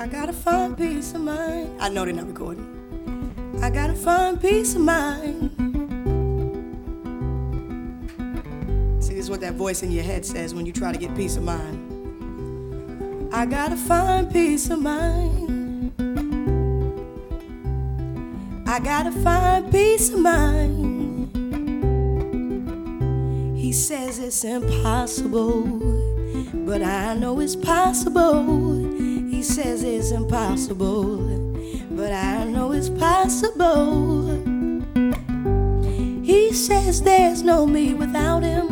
I gotta find peace of mind. I know they're not recording. I gotta find peace of mind. See, this is what that voice in your head says when you try to get peace of mind. I gotta find peace of mind. I gotta find peace of mind. He says it's impossible, but I know it's possible. He says it's impossible, but I know it's possible. He says there's no me without him.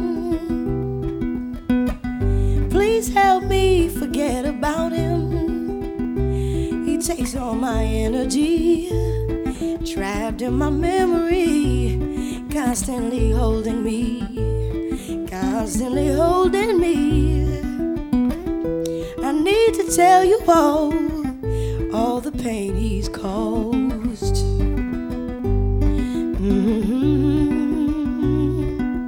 Please help me forget about him. He takes all my energy, trapped in my memory, constantly holding me, constantly holding me. Need to tell you all, all the pain he's caused.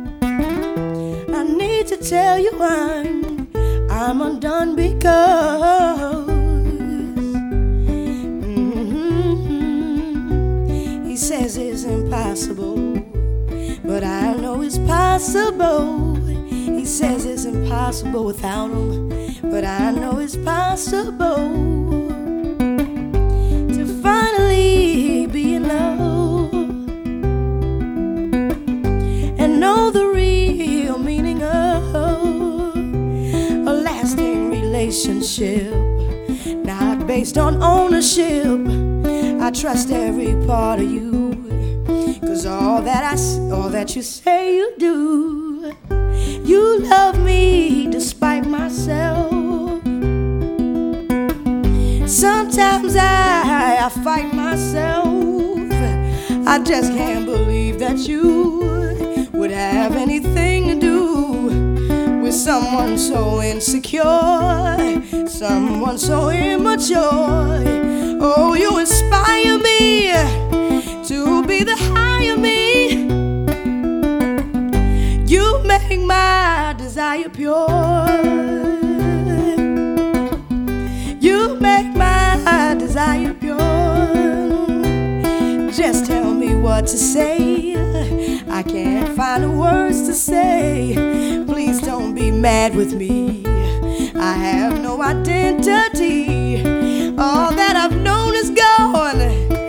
Mhm. I need to tell you I'm, I'm undone because Mhm. he says it's impossible, but I know it's possible. Impossible without him, but I know it's possible to finally be in love and know the real meaning of a lasting relationship, not based on ownership. I trust every part of you, cause all that I, all that you say you do. You love me despite myself. Sometimes I, I fight myself. I just can't believe that you would have anything to do with someone so insecure, someone so immature. Oh, you inspire me to be the make my desire pure. You make my desire pure. Just tell me what to say. I can't find the words to say. Please don't be mad with me. I have no identity. All that I've known is gone.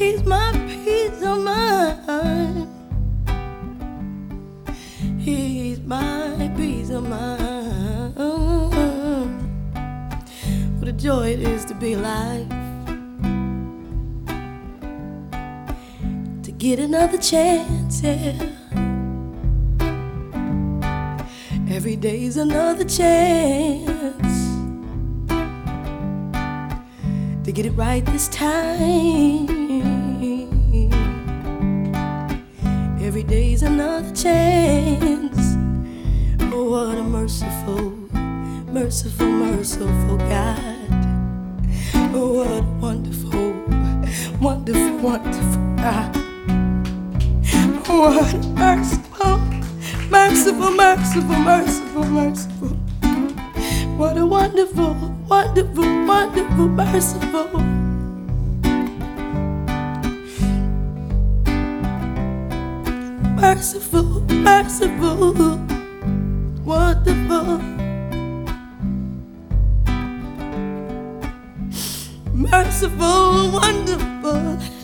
He's my peace of mind. He's my peace of mind. What a joy it is to be alive. To get another chance, yeah. Every day's another chance get it right this time. Every day's another chance. Oh, what a merciful, merciful, merciful God. Oh, what a wonderful, wonderful, wonderful God. What a merciful, merciful, merciful, merciful, merciful. What a wonderful, wonderful, wonderful, merciful. Merciful, merciful, wonderful. Merciful, wonderful.